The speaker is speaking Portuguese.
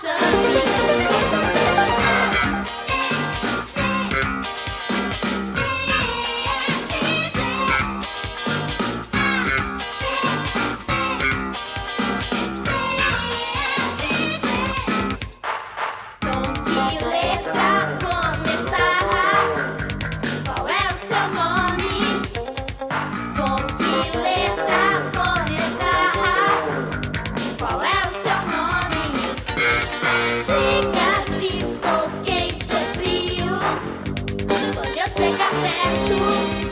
sun. Estou